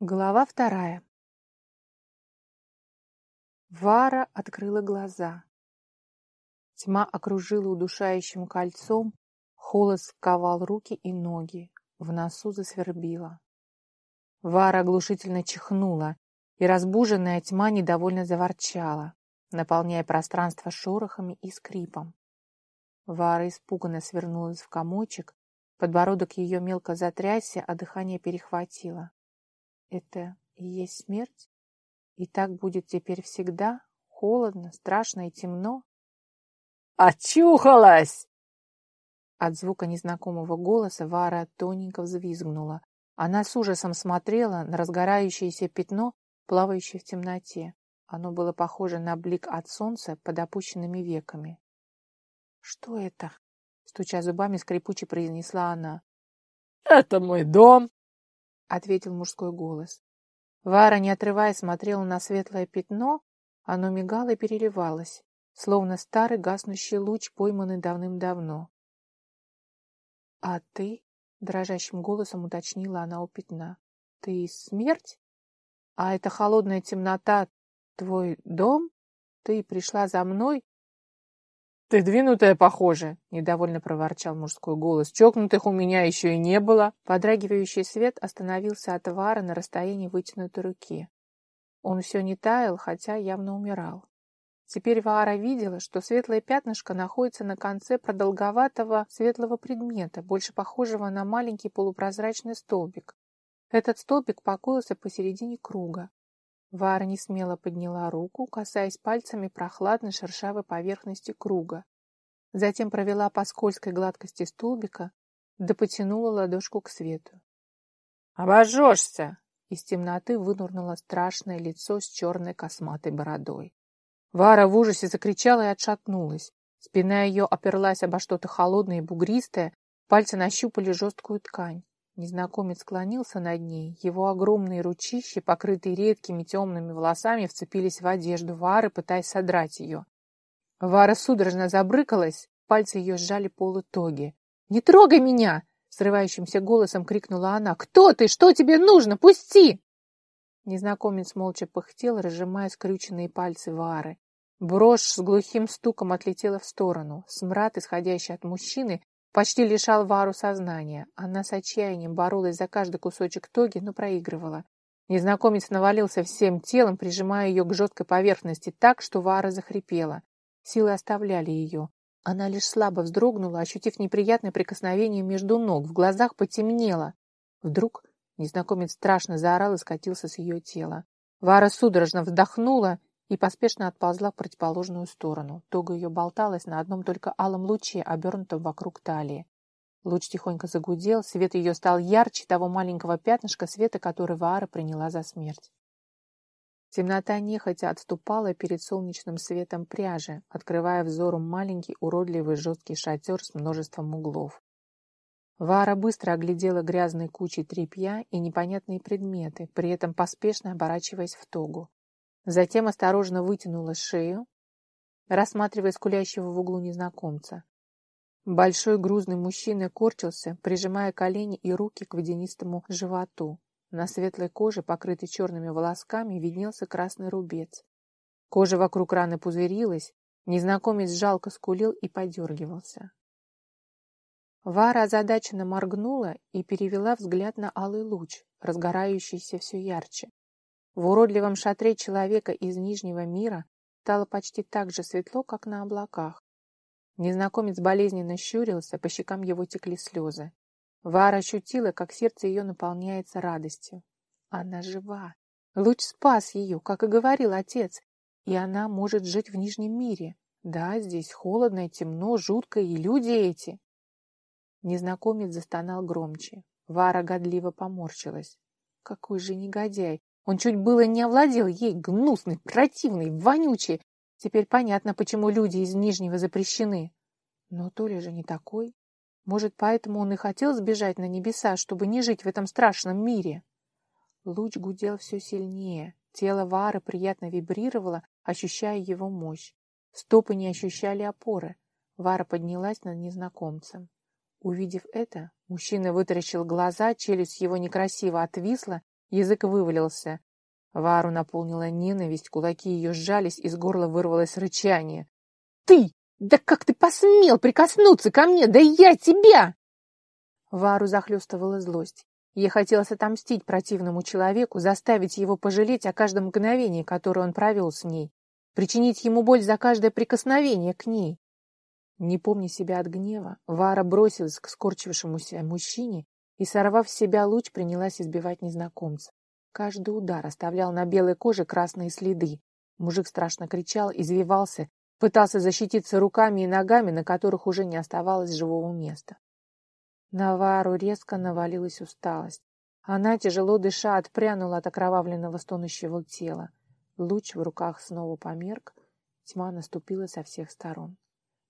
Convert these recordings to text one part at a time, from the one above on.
Глава вторая. Вара открыла глаза. Тьма окружила удушающим кольцом, холод сковал руки и ноги, в носу засвербила. Вара оглушительно чихнула, и разбуженная тьма недовольно заворчала, наполняя пространство шорохами и скрипом. Вара испуганно свернулась в комочек, подбородок ее мелко затрясся, а дыхание перехватило. Это и есть смерть? И так будет теперь всегда? Холодно, страшно и темно? «Очухалась!» От звука незнакомого голоса Вара тоненько взвизгнула. Она с ужасом смотрела на разгорающееся пятно, плавающее в темноте. Оно было похоже на блик от солнца под опущенными веками. «Что это?» — стуча зубами, скрипуче произнесла она. «Это мой дом!» — ответил мужской голос. Вара, не отрываясь, смотрела на светлое пятно, оно мигало и переливалось, словно старый гаснущий луч, пойманный давным-давно. — А ты? — дрожащим голосом уточнила она у пятна. — Ты смерть? А эта холодная темнота — твой дом? Ты пришла за мной «Ты двинутая, похоже!» — недовольно проворчал мужской голос. «Чокнутых у меня еще и не было!» Подрагивающий свет остановился от Вара на расстоянии вытянутой руки. Он все не таял, хотя явно умирал. Теперь Ваара видела, что светлое пятнышко находится на конце продолговатого светлого предмета, больше похожего на маленький полупрозрачный столбик. Этот столбик покоился посередине круга. Вара не смело подняла руку, касаясь пальцами прохладной шершавой поверхности круга. Затем провела по скользкой гладкости столбика, да потянула ладошку к свету. «Обожжешься!» Из темноты вынурнуло страшное лицо с черной косматой бородой. Вара в ужасе закричала и отшатнулась. Спина ее оперлась обо что-то холодное и бугристое, пальцы нащупали жесткую ткань. Незнакомец склонился над ней. Его огромные ручищи, покрытые редкими темными волосами, вцепились в одежду Вары, пытаясь содрать ее. Вара судорожно забрыкалась, пальцы ее сжали полы тоги. «Не трогай меня!» — срывающимся голосом крикнула она. «Кто ты? Что тебе нужно? Пусти!» Незнакомец молча пыхтел, разжимая скрюченные пальцы Вары. Брошь с глухим стуком отлетела в сторону. Смрад, исходящий от мужчины, Почти лишал Вару сознания. Она с отчаянием боролась за каждый кусочек тоги, но проигрывала. Незнакомец навалился всем телом, прижимая ее к жесткой поверхности так, что Вара захрипела. Силы оставляли ее. Она лишь слабо вздрогнула, ощутив неприятное прикосновение между ног. В глазах потемнело. Вдруг незнакомец страшно заорал и скатился с ее тела. Вара судорожно вздохнула и поспешно отползла в противоположную сторону. Тога ее болталась на одном только алом луче, обернутом вокруг талии. Луч тихонько загудел, свет ее стал ярче того маленького пятнышка света, который Ваара приняла за смерть. Темнота нехотя отступала перед солнечным светом пряжи, открывая взору маленький уродливый жесткий шатер с множеством углов. Вара быстро оглядела грязные кучи тряпья и непонятные предметы, при этом поспешно оборачиваясь в тогу. Затем осторожно вытянула шею, рассматривая скулящего в углу незнакомца. Большой грузный мужчина корчился, прижимая колени и руки к водянистому животу. На светлой коже, покрытой черными волосками, виднелся красный рубец. Кожа вокруг раны пузырилась, незнакомец жалко скулил и подергивался. Вара озадаченно моргнула и перевела взгляд на алый луч, разгорающийся все ярче. В уродливом шатре человека из Нижнего мира стало почти так же светло, как на облаках. Незнакомец болезненно щурился, по щекам его текли слезы. Вара ощутила, как сердце ее наполняется радостью. Она жива. Луч спас ее, как и говорил отец, и она может жить в Нижнем мире. Да, здесь холодно, темно, жутко, и люди эти. Незнакомец застонал громче. Вара годливо поморщилась. Какой же негодяй! Он чуть было не овладел ей, гнусный, противный, вонючий. Теперь понятно, почему люди из Нижнего запрещены. Но то ли же не такой. Может, поэтому он и хотел сбежать на небеса, чтобы не жить в этом страшном мире. Луч гудел все сильнее. Тело Вары приятно вибрировало, ощущая его мощь. Стопы не ощущали опоры. Вара поднялась над незнакомцем. Увидев это, мужчина вытаращил глаза, челюсть его некрасиво отвисла, Язык вывалился. Вару наполнила ненависть, кулаки ее сжались, из горла вырвалось рычание. «Ты! Да как ты посмел прикоснуться ко мне? Да я тебя!» Вару захлестывала злость. Ей хотелось отомстить противному человеку, заставить его пожалеть о каждом мгновении, которое он провел с ней, причинить ему боль за каждое прикосновение к ней. Не помня себя от гнева, Вара бросилась к скорчившемуся мужчине и, сорвав с себя луч, принялась избивать незнакомца. Каждый удар оставлял на белой коже красные следы. Мужик страшно кричал, извивался, пытался защититься руками и ногами, на которых уже не оставалось живого места. На Вару резко навалилась усталость. Она, тяжело дыша, отпрянула от окровавленного стонущего тела. Луч в руках снова померк, тьма наступила со всех сторон.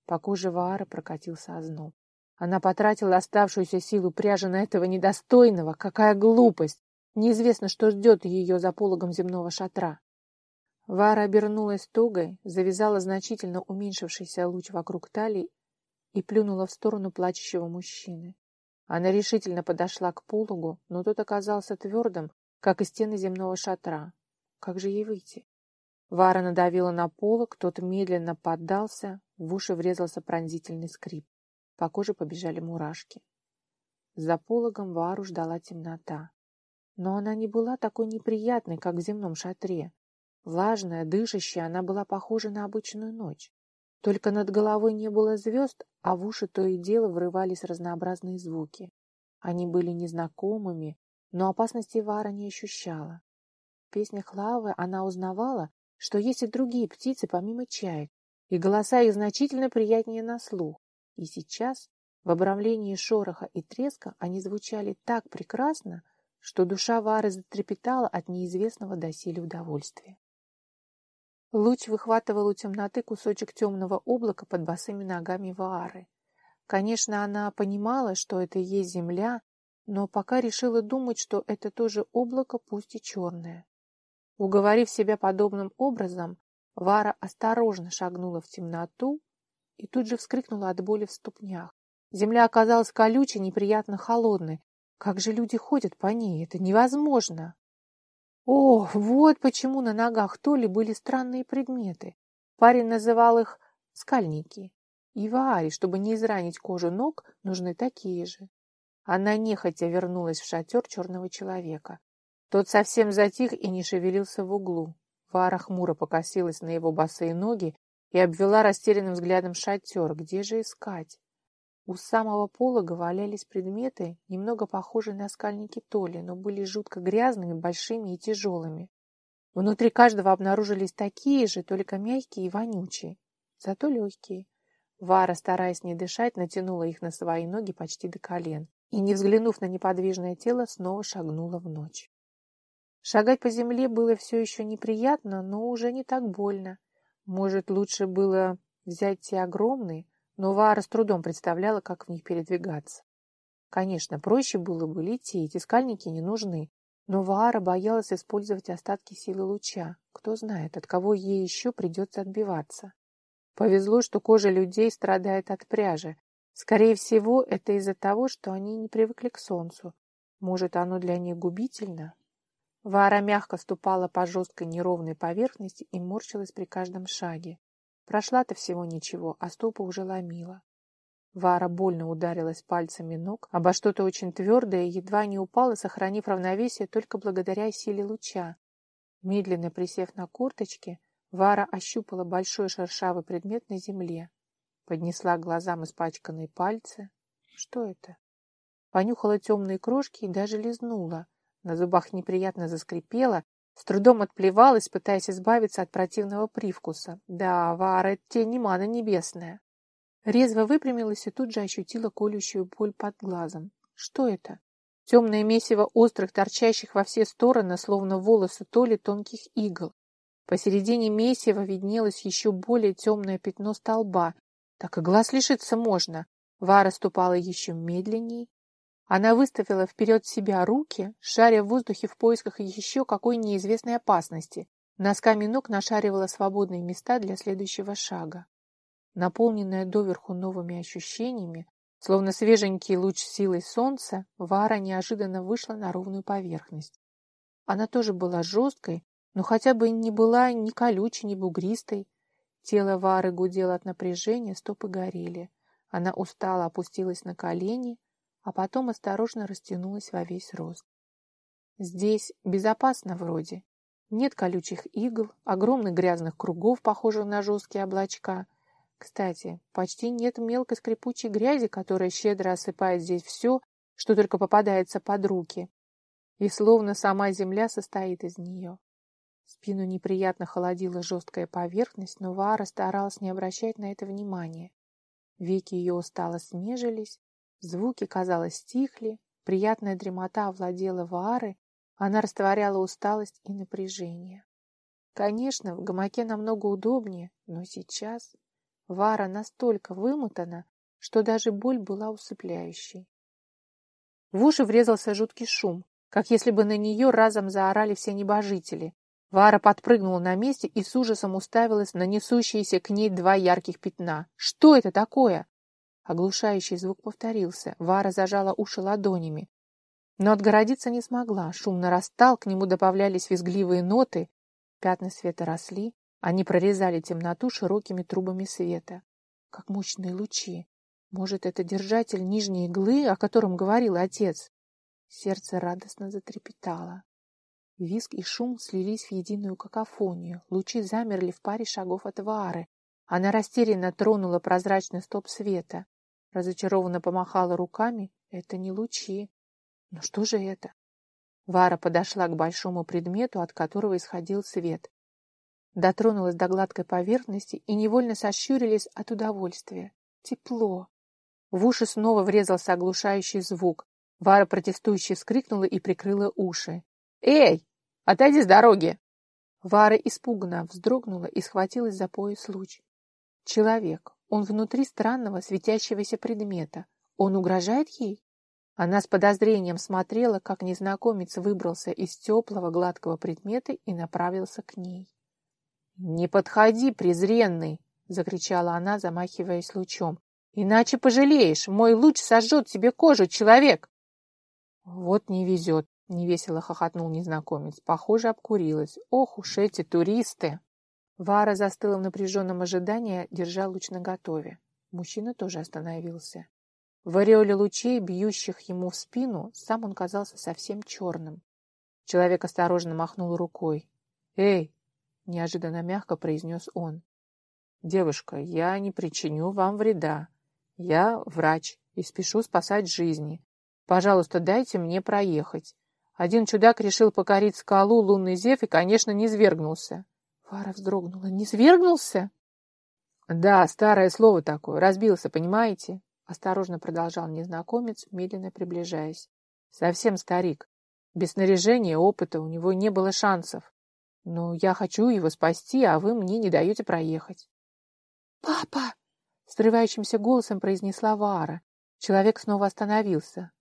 По коже Ваары прокатился озноб. Она потратила оставшуюся силу пряжи на этого недостойного. Какая глупость! Неизвестно, что ждет ее за пологом земного шатра. Вара обернулась тугой, завязала значительно уменьшившийся луч вокруг талии и плюнула в сторону плачущего мужчины. Она решительно подошла к пологу, но тот оказался твердым, как и стены земного шатра. Как же ей выйти? Вара надавила на полог, тот медленно поддался, в уши врезался пронзительный скрип. По коже побежали мурашки. За пологом Вару ждала темнота. Но она не была такой неприятной, как в земном шатре. Влажная, дышащая, она была похожа на обычную ночь. Только над головой не было звезд, а в уши то и дело врывались разнообразные звуки. Они были незнакомыми, но опасности Вара не ощущала. В песнях Лавы она узнавала, что есть и другие птицы помимо чаек, и голоса их значительно приятнее на слух. И сейчас, в обрамлении шороха и треска, они звучали так прекрасно, что душа Вары затрепетала от неизвестного доселе удовольствия. Луч выхватывал у темноты кусочек темного облака под босыми ногами Ваары. Конечно, она понимала, что это и есть земля, но пока решила думать, что это тоже облако, пусть и черное. Уговорив себя подобным образом, Вара осторожно шагнула в темноту и тут же вскрикнула от боли в ступнях. Земля оказалась колючей, неприятно холодной. Как же люди ходят по ней? Это невозможно! О, вот почему на ногах Толи были странные предметы. Парень называл их скальники. И Вааре, чтобы не изранить кожу ног, нужны такие же. Она нехотя вернулась в шатер черного человека. Тот совсем затих и не шевелился в углу. Вара хмуро покосилась на его босые ноги и обвела растерянным взглядом шатер. Где же искать? У самого полога валялись предметы, немного похожие на скальники Толи, но были жутко грязными, большими и тяжелыми. Внутри каждого обнаружились такие же, только мягкие и вонючие, зато легкие. Вара, стараясь не дышать, натянула их на свои ноги почти до колен и, не взглянув на неподвижное тело, снова шагнула в ночь. Шагать по земле было все еще неприятно, но уже не так больно. Может, лучше было взять те огромные, но Вара с трудом представляла, как в них передвигаться. Конечно, проще было бы лететь, и скальники не нужны, но Ваара боялась использовать остатки силы луча. Кто знает, от кого ей еще придется отбиваться. Повезло, что кожа людей страдает от пряжи. Скорее всего, это из-за того, что они не привыкли к солнцу. Может, оно для них губительно? Вара мягко ступала по жесткой неровной поверхности и морщилась при каждом шаге. Прошла-то всего ничего, а стопа уже ломила. Вара больно ударилась пальцами ног обо что-то очень твердое и едва не упала, сохранив равновесие только благодаря силе луча. Медленно присев на курточке, Вара ощупала большой шершавый предмет на земле. Поднесла к глазам испачканные пальцы. Что это? Понюхала темные крошки и даже лизнула. На зубах неприятно заскрипело, с трудом отплевалась, пытаясь избавиться от противного привкуса. Да, Вара, тень не мана небесная. Резво выпрямилась и тут же ощутила колющую боль под глазом. Что это? Темное месиво острых, торчащих во все стороны, словно волосы толи тонких игл. Посередине месива виднелось еще более темное пятно столба. Так и глаз лишиться можно. Вара ступала еще медленней, она выставила вперед себя руки, шаря в воздухе в поисках еще какой неизвестной опасности. Носками ног нашаривала свободные места для следующего шага. Наполненная доверху новыми ощущениями, словно свеженький луч силой солнца, Вара неожиданно вышла на ровную поверхность. Она тоже была жесткой, но хотя бы не была ни колючей, ни бугристой. Тело Вары гудело от напряжения, стопы горели. Она устало опустилась на колени, а потом осторожно растянулась во весь рост. Здесь безопасно вроде. Нет колючих игл, огромных грязных кругов, похожих на жесткие облачка. Кстати, почти нет мелкой скрипучей грязи, которая щедро осыпает здесь все, что только попадается под руки. И словно сама земля состоит из нее. Спину неприятно холодила жесткая поверхность, но Вара старалась не обращать на это внимания. Веки ее устало смежились, звуки, казалось, стихли, приятная дремота овладела Вары, она растворяла усталость и напряжение. Конечно, в гамаке намного удобнее, но сейчас Вара настолько вымотана, что даже боль была усыпляющей. В уши врезался жуткий шум, как если бы на нее разом заорали все небожители. Вара подпрыгнула на месте и с ужасом уставилась на несущиеся к ней два ярких пятна. «Что это такое?» Оглушающий звук повторился. Вара зажала уши ладонями. Но отгородиться не смогла. Шум нарастал, к нему добавлялись визгливые ноты. Пятна света росли. Они прорезали темноту широкими трубами света. Как мощные лучи. Может, это держатель нижней иглы, о котором говорил отец? Сердце радостно затрепетало. Виск и шум слились в единую какофонию. Лучи замерли в паре шагов от Вары. Она растерянно тронула прозрачный стоп света. Разочарованно помахала руками. Это не лучи. Но что же это? Вара подошла к большому предмету, от которого исходил свет. Дотронулась до гладкой поверхности и невольно сощурились от удовольствия. Тепло. В уши снова врезался оглушающий звук. Вара протестующе вскрикнула и прикрыла уши. «Эй, отойди с дороги!» Вара испуганно вздрогнула и схватилась за пояс луч. Человек. Он внутри странного светящегося предмета. Он угрожает ей? Она с подозрением смотрела, как незнакомец выбрался из теплого гладкого предмета и направился к ней. «Не подходи, презренный!» — закричала она, замахиваясь лучом. «Иначе пожалеешь! Мой луч сожжет тебе кожу, человек!» «Вот не везет!» — невесело хохотнул незнакомец. Похоже, обкурилась. «Ох уж эти туристы!» Вара застыла в напряженном ожидании, держа луч наготове. Мужчина тоже остановился. В ореоле лучей, бьющих ему в спину, сам он казался совсем черным. Человек осторожно махнул рукой. «Эй!» — неожиданно мягко произнес он. «Девушка, я не причиню вам вреда. Я врач и спешу спасать жизни. Пожалуйста, дайте мне проехать. Один чудак решил покорить скалу лунный зев и, конечно, не свергнулся». Фара вздрогнула. «Не свергнулся?» «Да, старое слово такое. Разбился, понимаете? Осторожно продолжал незнакомец, медленно приближаясь. Совсем старик. Без снаряжения опыта у него не было шансов. Но я хочу его спасти, а вы мне не даете проехать. «Папа!» — срывающимся голосом произнесла Вара. Человек снова остановился.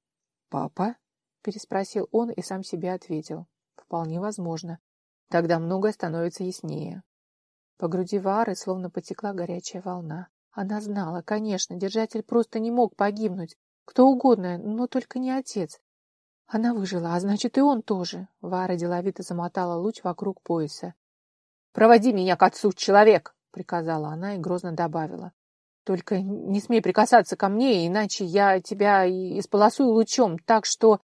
«Папа?» — переспросил он и сам себе ответил. «Вполне возможно. Тогда многое становится яснее». По груди Вары словно потекла горячая волна. Она знала, конечно, держатель просто не мог погибнуть. Кто угодно, но только не отец. Она выжила, а значит и он тоже. Вара деловито замотала луч вокруг пояса. «Проводи меня к отцу, человек!» — приказала она и грозно добавила. «Только не смей прикасаться ко мне, иначе я тебя исполосую лучом, так что...»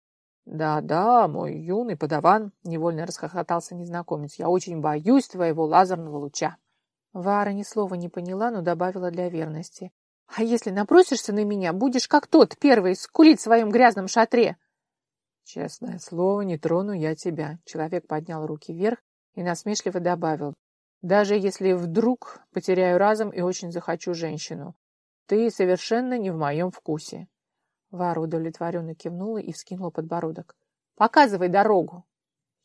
«Да-да, мой юный подаван», — невольно расхохотался незнакомец, — «я очень боюсь твоего лазерного луча». Вара ни слова не поняла, но добавила для верности. «А если напросишься на меня, будешь как тот первый, скулить в своем грязном шатре!» «Честное слово, не трону я тебя», — человек поднял руки вверх и насмешливо добавил. «Даже если вдруг потеряю разум и очень захочу женщину, ты совершенно не в моем вкусе». Вара удовлетворенно кивнула и вскинула подбородок. «Показывай дорогу!»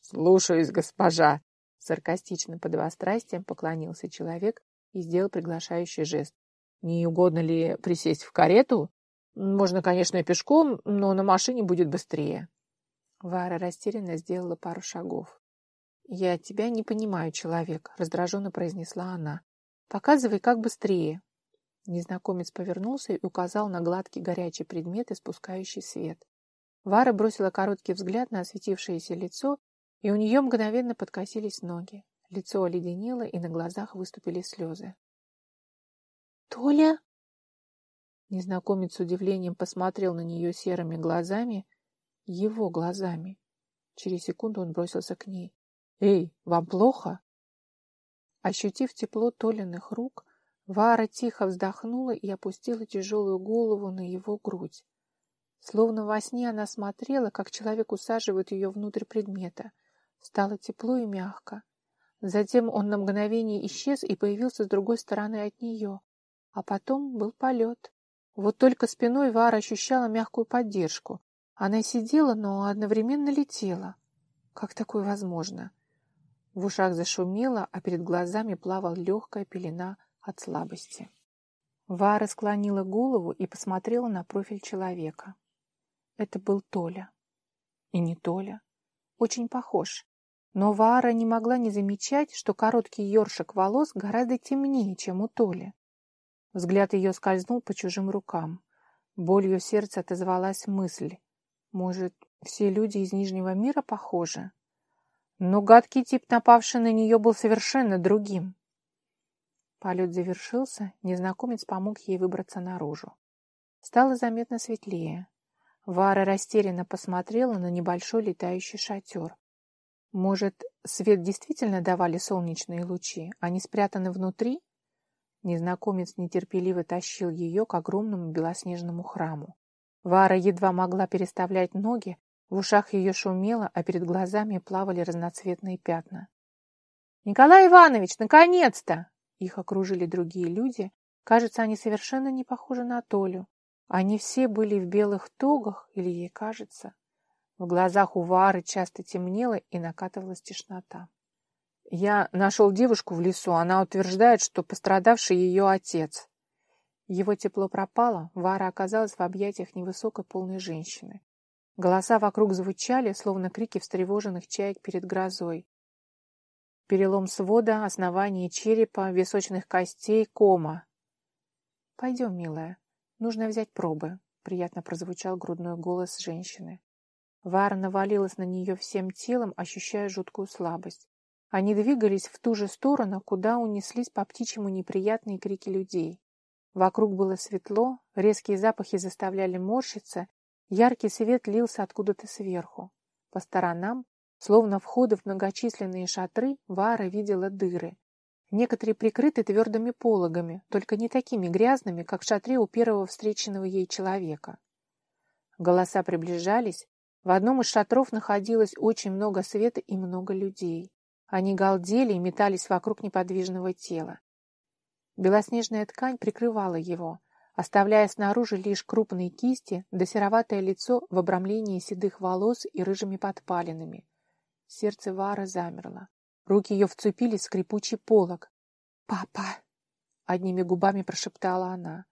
«Слушаюсь, госпожа!» Саркастично подвострастием поклонился человек и сделал приглашающий жест. «Не угодно ли присесть в карету? Можно, конечно, и пешком, но на машине будет быстрее». Вара растерянно сделала пару шагов. «Я тебя не понимаю, человек», — раздраженно произнесла она. «Показывай, как быстрее». Незнакомец повернулся и указал на гладкий горячий предмет, испускающий свет. Вара бросила короткий взгляд на осветившееся лицо и у нее мгновенно подкосились ноги. Лицо оледенело, и на глазах выступили слезы. «Толя?» Незнакомец с удивлением посмотрел на нее серыми глазами, его глазами. Через секунду он бросился к ней. «Эй, вам плохо?» Ощутив тепло Толиных рук, Вара тихо вздохнула и опустила тяжелую голову на его грудь. Словно во сне она смотрела, как человек усаживает ее внутрь предмета. Стало тепло и мягко. Затем он на мгновение исчез и появился с другой стороны от нее. А потом был полет. Вот только спиной Вара ощущала мягкую поддержку. Она сидела, но одновременно летела. Как такое возможно? В ушах зашумело, а перед глазами плавала легкая пелена от слабости. Вара склонила голову и посмотрела на профиль человека. Это был Толя. И не Толя. Очень похож. Но Вара не могла не замечать, что короткий ёршик волос гораздо темнее, чем у Толи. Взгляд ее скользнул по чужим рукам. Болью в сердце отозвалась мысль. Может, все люди из Нижнего мира похожи? Но гадкий тип, напавший на нее, был совершенно другим. Полет завершился, незнакомец помог ей выбраться наружу. Стало заметно светлее. Вара растерянно посмотрела на небольшой летающий шатер. Может, свет действительно давали солнечные лучи, а не спрятаны внутри? Незнакомец нетерпеливо тащил ее к огромному белоснежному храму. Вара едва могла переставлять ноги, в ушах ее шумело, а перед глазами плавали разноцветные пятна. «Николай Иванович, наконец-то!» Их окружили другие люди. Кажется, они совершенно не похожи на Толю. Они все были в белых тогах, или ей кажется. В глазах у Вары часто темнело и накатывалась тишнота. Я нашел девушку в лесу. Она утверждает, что пострадавший ее отец. Его тепло пропало, Вара оказалась в объятиях невысокой полной женщины. Голоса вокруг звучали, словно крики встревоженных чаек перед грозой. Перелом свода, основание черепа, височных костей, кома. «Пойдем, милая, нужно взять пробы», — приятно прозвучал грудной голос женщины. Вара навалилась на нее всем телом, ощущая жуткую слабость. Они двигались в ту же сторону, куда унеслись по птичьему неприятные крики людей. Вокруг было светло, резкие запахи заставляли морщиться, яркий свет лился откуда-то сверху. По сторонам Словно входы в многочисленные шатры, Вара видела дыры. Некоторые прикрыты твердыми пологами, только не такими грязными, как в шатре у первого встреченного ей человека. Голоса приближались. В одном из шатров находилось очень много света и много людей. Они галдели и метались вокруг неподвижного тела. Белоснежная ткань прикрывала его, оставляя снаружи лишь крупные кисти да сероватое лицо в обрамлении седых волос и рыжими подпалинами. Сердце Вары замерло. Руки ее вцепились в скрипучий полог. «Папа!» — одними губами прошептала она.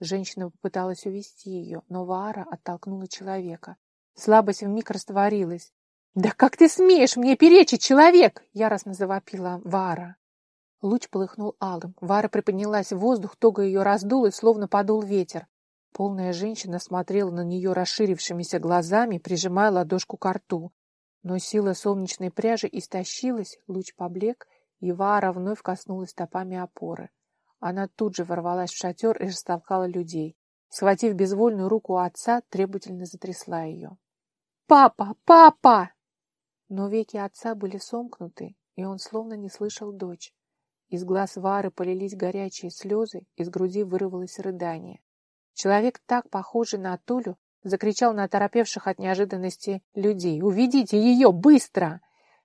Женщина попыталась увести ее, но Вара оттолкнула человека. Слабость вмиг растворилась. «Да как ты смеешь мне перечить, человек!» — яростно завопила Вара. Луч полыхнул алым. Вара приподнялась в воздух, тога ее раздулась, словно подул ветер. Полная женщина смотрела на нее расширившимися глазами, прижимая ладошку к рту. Но сила солнечной пряжи истощилась, луч поблек, и Вара вновь коснулась стопами опоры. Она тут же ворвалась в шатер и растолкала людей. Схватив безвольную руку отца, требовательно затрясла ее. «Папа! Папа!» Но веки отца были сомкнуты, и он словно не слышал дочь. Из глаз Вары полились горячие слезы, из груди вырвалось рыдание. Человек, так похожий на Толю, закричал на оторопевших от неожиданности людей. «Уведите ее! Быстро!»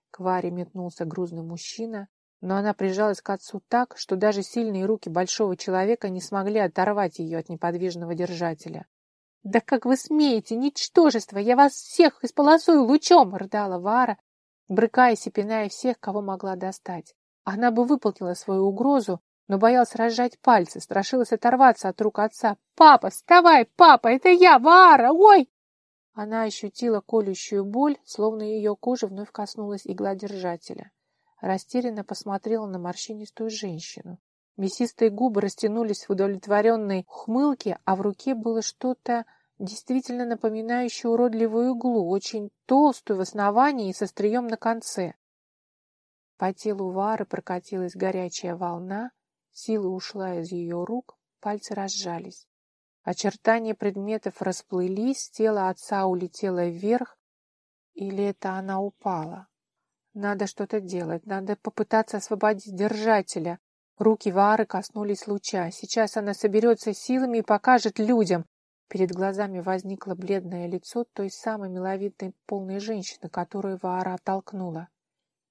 К Варе метнулся грузный мужчина, но она прижалась к отцу так, что даже сильные руки большого человека не смогли оторвать ее от неподвижного держателя. «Да как вы смеете, ничтожество! Я вас всех исполосую лучом!» — рыдала Вара, брыкаясь и пиная всех, кого могла достать. Она бы выполнила свою угрозу, но боялась разжать пальцы, страшилась оторваться от рук отца. «Папа, вставай! Папа, это я, Вара! Ой!» Она ощутила колющую боль, словно ее кожа вновь коснулась игла держателя. Растерянно посмотрела на морщинистую женщину. Мясистые губы растянулись в удовлетворенной ухмылке, а в руке было что-то действительно напоминающую уродливую иглу, очень толстую в основании и со стрием на конце. По телу Вары прокатилась горячая волна, сила ушла из ее рук, пальцы разжались. Очертания предметов расплылись, тело отца улетело вверх, или это она упала? Надо что-то делать, надо попытаться освободить держателя. Руки Вары коснулись луча. Сейчас она соберется силами и покажет людям. Перед глазами возникло бледное лицо той самой миловидной полной женщины, которую Вара оттолкнула.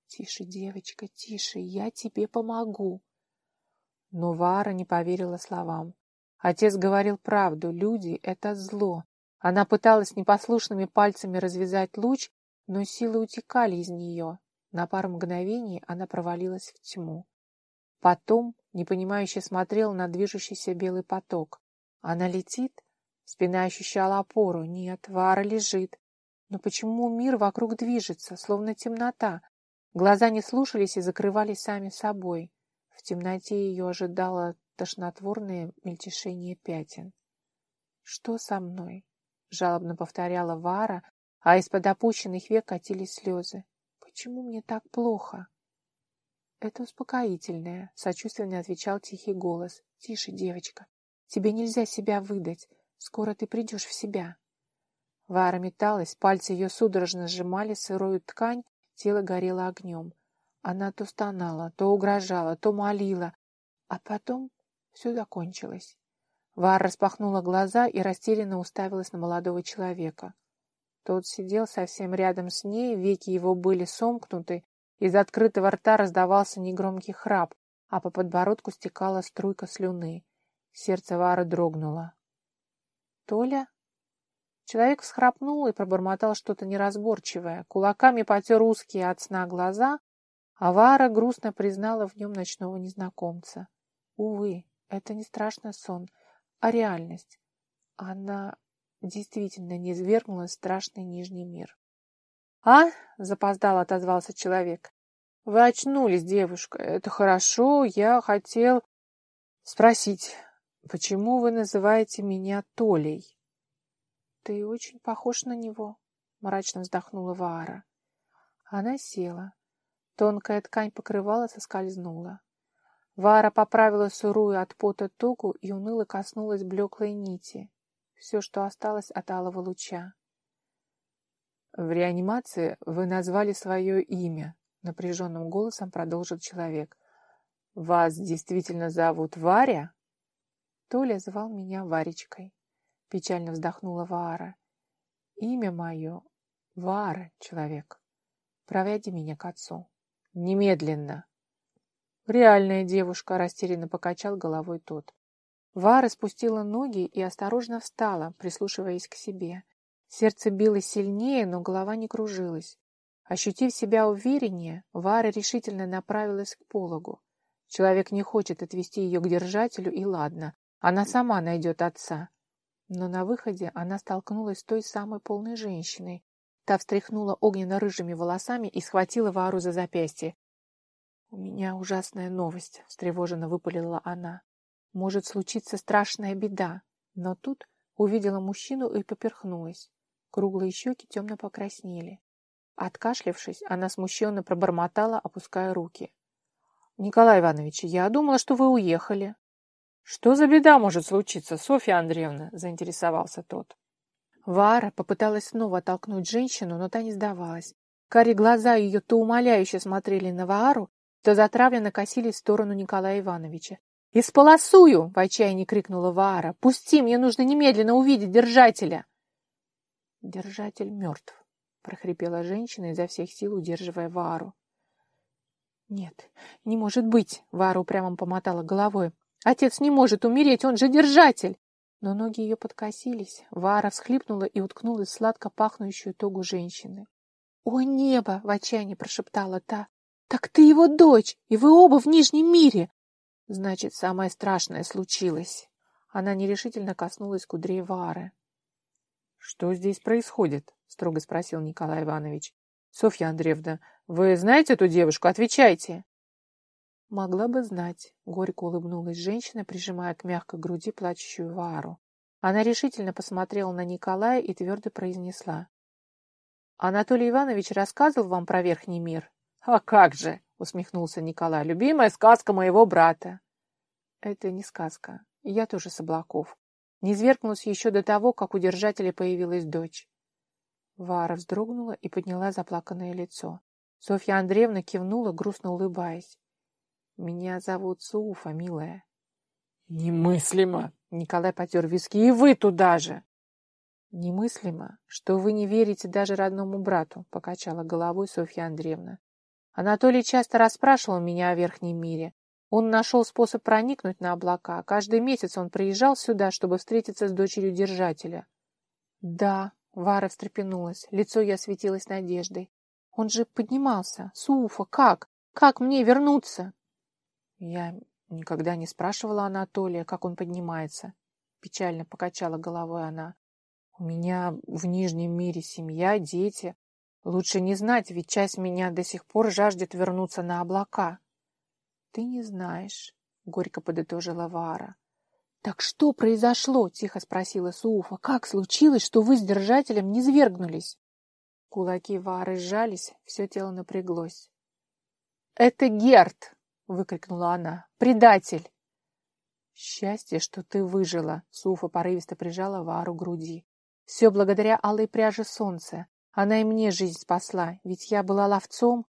«Тише, девочка, тише, я тебе помогу». Но Вара не поверила словам. Отец говорил правду, люди — это зло. Она пыталась непослушными пальцами развязать луч, но силы утекали из нее. На пару мгновений она провалилась в тьму. Потом, непонимающе смотрел на движущийся белый поток. Она летит? Спина ощущала опору. Нет, Вара лежит. Но почему мир вокруг движется, словно темнота? Глаза не слушались и закрывались сами собой. В темноте ее ожидало тошнотворное мельтешение пятен. «Что со мной?» — жалобно повторяла Вара, а из-под опущенных век катились слезы. «Почему мне так плохо?» «Это успокоительное», — сочувственно отвечал тихий голос. «Тише, девочка. Тебе нельзя себя выдать. Скоро ты придешь в себя». Вара металась, пальцы ее судорожно сжимали сырую ткань, тело горело огнем. Она то стонала, то угрожала, то молила, а потом все закончилось. Вар распахнула глаза и растерянно уставилась на молодого человека. Тот сидел совсем рядом с ней, веки его были сомкнуты, из открытого рта раздавался негромкий храп, а по подбородку стекала струйка слюны. Сердце Вары дрогнуло. «Толя?» Человек всхрапнул и пробормотал что-то неразборчивое, кулаками потер узкие от сна глаза, а Вара грустно признала в нем ночного незнакомца. Увы, это не страшный сон, а реальность. Она действительно не извергнула страшный нижний мир. «А?» — запоздал отозвался человек. «Вы очнулись, девушка. Это хорошо. Я хотел спросить, почему вы называете меня Толей?» «Ты очень похож на него», — мрачно вздохнула Ваара. Она села. Тонкая ткань покрывала соскользнула. Вара поправила сырую от пота тугу и уныло коснулась блеклой нити. Все, что осталось от алого луча. «В реанимации вы назвали свое имя», — напряженным голосом продолжил человек. «Вас действительно зовут Варя?» Толя звал меня Варечкой. Печально вздохнула Вара. «Имя мое — Вара, человек. Проведи меня к отцу. Немедленно!» «Реальная девушка», — растерянно покачал головой тот. Вара спустила ноги и осторожно встала, прислушиваясь к себе. Сердце билось сильнее, но голова не кружилась. Ощутив себя увереннее, Вара решительно направилась к пологу. Человек не хочет отвести ее к держателю, и ладно, она сама найдет отца. Но на выходе она столкнулась с той самой полной женщиной. Та встряхнула огненно-рыжими волосами и схватила Вару за запястье. «У меня ужасная новость», — встревоженно выпалила она. «Может случиться страшная беда». Но тут увидела мужчину и поперхнулась. Круглые щеки темно покраснели. Откашлившись, она смущенно пробормотала, опуская руки. «Николай Иванович, я думала, что вы уехали». «Что за беда может случиться, Софья Андреевна?» — заинтересовался тот. Вара попыталась снова оттолкнуть женщину, но та не сдавалась. Кари глаза ее то умоляюще смотрели на Ваару, то затравленно косились в сторону Николая Ивановича. «Исполосую!» — в отчаянии крикнула Ваара. «Пусти, мне нужно немедленно увидеть держателя!» «Держатель мертв», — прохрипела женщина, изо всех сил удерживая Ваару. «Нет, не может быть!» — Вара упрямо помотала головой. «Отец не может умереть, он же держатель!» Но ноги ее подкосились. Вара всхлипнула и уткнулась в сладко пахнущую тогу женщины. «О небо!» — в отчаянии прошептала та. «Так ты его дочь, и вы оба в Нижнем мире!» «Значит, самое страшное случилось!» Она нерешительно коснулась кудрей Вары. «Что здесь происходит?» — строго спросил Николай Иванович. «Софья Андреевна, вы знаете эту девушку? Отвечайте!» «Могла бы знать», — горько улыбнулась женщина, прижимая к мягкой груди плачущую Вару. Она решительно посмотрела на Николая и твердо произнесла. «Анатолий Иванович рассказывал вам про Верхний мир?» «А как же!» — усмехнулся Николай. «Любимая сказка моего брата». «Это не сказка. Я тоже с облаков. Не свергнулась еще до того, как у держателя появилась дочь». Вара вздрогнула и подняла заплаканное лицо. Софья Андреевна кивнула, грустно улыбаясь. «Меня зовут Суфа, милая». «Немыслимо!» — Николай потер виски. «И вы туда же!» «Немыслимо, что вы не верите даже родному брату», — покачала головой Софья Андреевна. «Анатолий часто расспрашивал меня о Верхнем мире. Он нашел способ проникнуть на облака. Каждый месяц он приезжал сюда, чтобы встретиться с дочерью держателя». «Да», — Вара встрепенулась, лицо ее осветилось надеждой. «Он же поднимался. Суфа, как? Как мне вернуться?» «Я никогда не спрашивала Анатолия, как он поднимается», — печально покачала головой она. У меня в Нижнем мире семья, дети. Лучше не знать, ведь часть меня до сих пор жаждет вернуться на облака. — Ты не знаешь, — горько подытожила Вара. — Так что произошло? — тихо спросила Суфа. — Как случилось, что вы с держателем не свергнулись? Кулаки Вары сжались, все тело напряглось. — Это Герт! — выкрикнула она. — Предатель! Счастье, что ты выжила, Суфа порывисто прижала Вару к груди. Все благодаря алой пряже солнца. Она и мне жизнь спасла, ведь я была ловцом.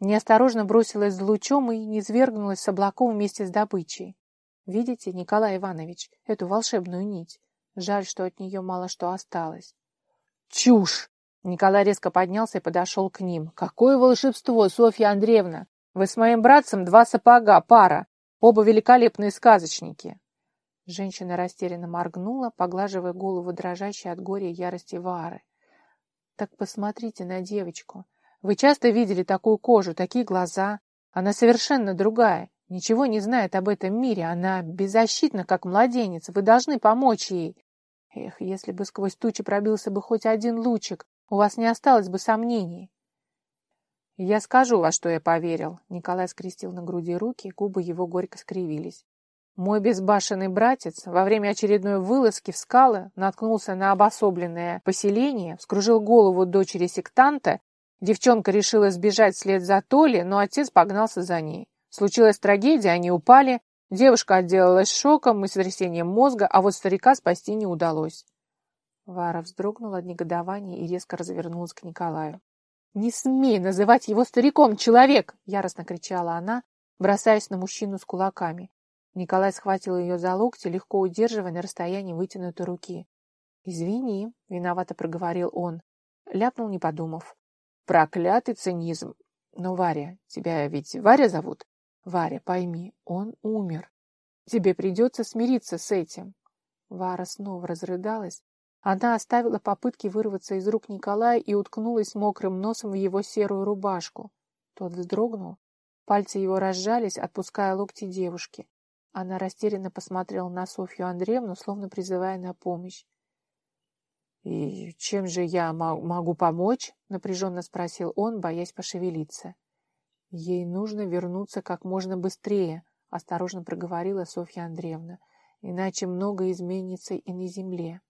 Неосторожно бросилась за лучом и не свергнулась с облаком вместе с добычей. Видите, Николай Иванович, эту волшебную нить? Жаль, что от нее мало что осталось. Чушь! Николай резко поднялся и подошел к ним. Какое волшебство, Софья Андреевна! Вы с моим братцем два сапога, пара. Оба великолепные сказочники. Женщина растерянно моргнула, поглаживая голову дрожащей от горя и ярости Вары. «Так посмотрите на девочку. Вы часто видели такую кожу, такие глаза. Она совершенно другая, ничего не знает об этом мире. Она беззащитна, как младенец. Вы должны помочь ей. Эх, если бы сквозь тучи пробился бы хоть один лучик, у вас не осталось бы сомнений». «Я скажу, во что я поверил». Николай скрестил на груди руки, губы его горько скривились. Мой безбашенный братец во время очередной вылазки в скалы наткнулся на обособленное поселение, вскружил голову дочери сектанта, девчонка решила сбежать вслед за Толи, но отец погнался за ней. Случилась трагедия, они упали, девушка отделалась шоком и сотрясением мозга, а вот старика спасти не удалось. Вара вздрогнула от негодования и резко развернулась к Николаю. «Не смей называть его стариком, человек!» — яростно кричала она, бросаясь на мужчину с кулаками. Николай схватил ее за локти, легко удерживая на расстоянии вытянутой руки. «Извини», — виновато проговорил он. Ляпнул, не подумав. «Проклятый цинизм! Но, Варя, тебя ведь Варя зовут? Варя, пойми, он умер. Тебе придется смириться с этим». Вара снова разрыдалась. Она оставила попытки вырваться из рук Николая и уткнулась мокрым носом в его серую рубашку. Тот вздрогнул. Пальцы его разжались, отпуская локти девушки. Она растерянно посмотрела на Софью Андреевну, словно призывая на помощь. «И чем же я могу помочь?» — напряженно спросил он, боясь пошевелиться. «Ей нужно вернуться как можно быстрее», — осторожно проговорила Софья Андреевна, «иначе много изменится и на земле».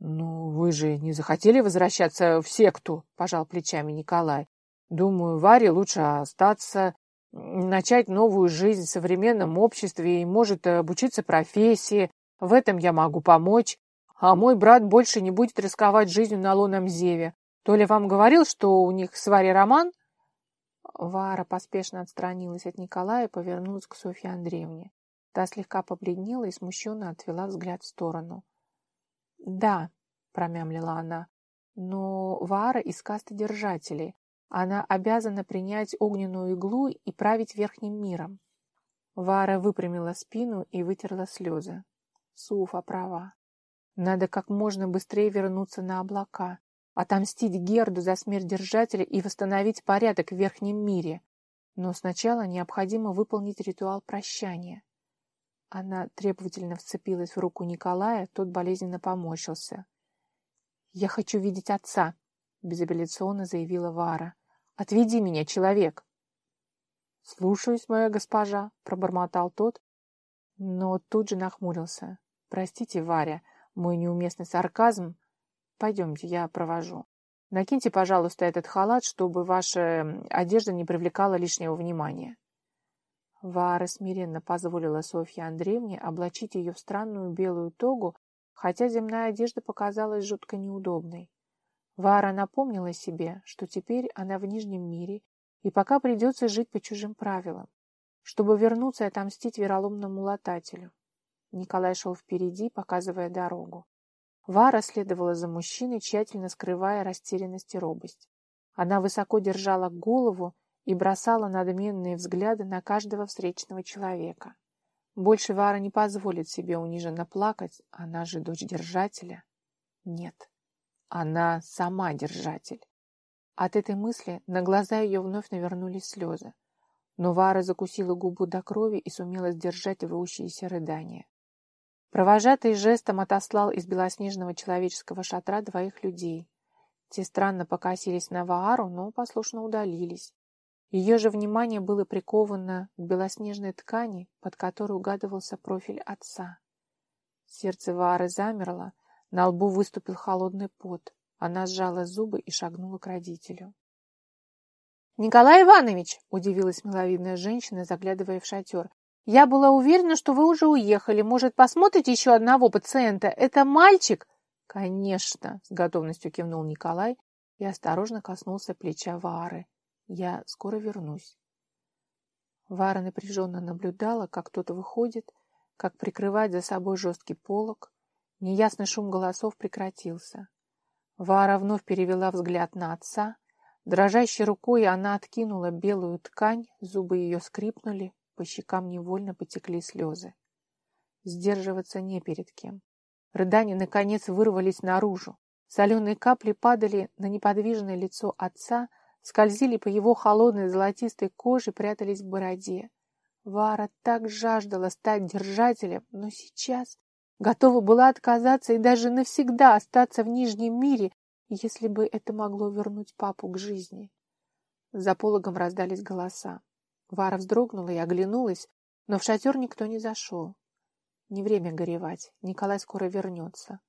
«Ну, вы же не захотели возвращаться в секту?» — пожал плечами Николай. «Думаю, Варе лучше остаться начать новую жизнь в современном обществе и может обучиться профессии. В этом я могу помочь. А мой брат больше не будет рисковать жизнью на лунном зеве. То ли вам говорил, что у них с Варей роман? Вара поспешно отстранилась от Николая и повернулась к Софье Андреевне. Та слегка побледнела и смущенно отвела взгляд в сторону. «Да», — промямлила она, — «но Вара из касты держателей. Она обязана принять огненную иглу и править верхним миром. Вара выпрямила спину и вытерла слезы. Суфа права. Надо как можно быстрее вернуться на облака, отомстить Герду за смерть держателя и восстановить порядок в верхнем мире. Но сначала необходимо выполнить ритуал прощания. Она требовательно вцепилась в руку Николая, тот болезненно поморщился. «Я хочу видеть отца», — безапелляционно заявила Вара. Отведи меня, человек. Слушаюсь, моя госпожа, пробормотал тот, но тут же нахмурился. Простите, Варя, мой неуместный сарказм. Пойдемте, я провожу. Накиньте, пожалуйста, этот халат, чтобы ваша одежда не привлекала лишнего внимания. Вара смиренно позволила Софье Андреевне облачить ее в странную белую тогу, хотя земная одежда показалась жутко неудобной. Вара напомнила себе, что теперь она в Нижнем мире, и пока придется жить по чужим правилам, чтобы вернуться и отомстить вероломному латателю. Николай шел впереди, показывая дорогу. Вара следовала за мужчиной, тщательно скрывая растерянность и робость. Она высоко держала голову и бросала надменные взгляды на каждого встречного человека. Больше Вара не позволит себе униженно плакать, она же дочь держателя. Нет, она сама держатель. От этой мысли на глаза ее вновь навернулись слезы. Но Вара закусила губу до крови и сумела сдержать рвущиеся рыдания. Провожатый жестом отослал из белоснежного человеческого шатра двоих людей. Те странно покосились на Ваару, но послушно удалились. Ее же внимание было приковано к белоснежной ткани, под которой угадывался профиль отца. Сердце Ваары замерло, на лбу выступил холодный пот. Она сжала зубы и шагнула к родителю. «Николай Иванович!» — удивилась миловидная женщина, заглядывая в шатер. Я была уверена, что вы уже уехали. Может, посмотрите еще одного пациента? Это мальчик? Конечно, с готовностью кивнул Николай и осторожно коснулся плеча Вары. Я скоро вернусь. Вара напряженно наблюдала, как кто-то выходит, как прикрывает за собой жесткий полог. Неясный шум голосов прекратился. Вара вновь перевела взгляд на отца. Дрожащей рукой она откинула белую ткань, зубы ее скрипнули, по щекам невольно потекли слезы. Сдерживаться не перед кем. Рыдания, наконец, вырвались наружу. Соленые капли падали на неподвижное лицо отца, скользили по его холодной золотистой коже, прятались в бороде. Вара так жаждала стать держателем, но сейчас готова была отказаться и даже навсегда остаться в Нижнем мире, если бы это могло вернуть папу к жизни. За пологом раздались голоса. Вара вздрогнула и оглянулась, но в шатер никто не зашел. Не время горевать, Николай скоро вернется.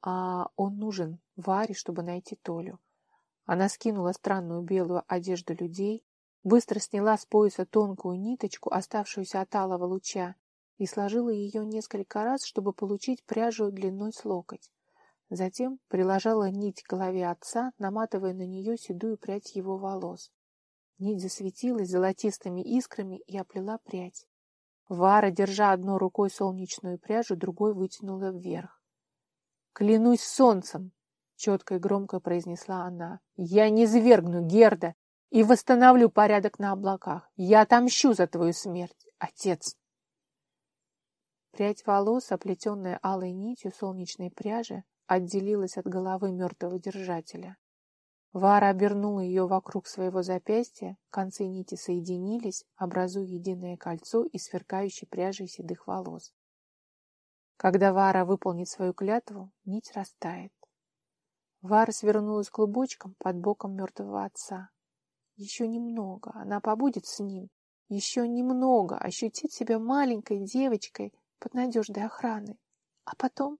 А он нужен Варе, чтобы найти Толю. Она скинула странную белую одежду людей, быстро сняла с пояса тонкую ниточку, оставшуюся от алого луча, и сложила ее несколько раз, чтобы получить пряжу длиной с локоть. Затем приложила нить к голове отца, наматывая на нее седую прядь его волос. Нить засветилась золотистыми искрами и оплела прядь. Вара, держа одной рукой солнечную пряжу, другой вытянула вверх. «Клянусь солнцем!» — четко и громко произнесла она. «Я не свергну Герда и восстановлю порядок на облаках. Я отомщу за твою смерть, отец!» Прядь волос, оплетенная алой нитью солнечной пряжи, отделилась от головы мертвого держателя. Вара обернула ее вокруг своего запястья, концы нити соединились, образуя единое кольцо из сверкающей пряжи седых волос. Когда Вара выполнит свою клятву, нить растает. Вара свернулась клубочком под боком мертвого отца. Еще немного, она побудет с ним. Еще немного ощутит себя маленькой девочкой под надежной охраной. А потом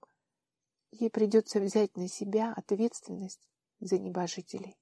ей придется взять на себя ответственность за небожителей.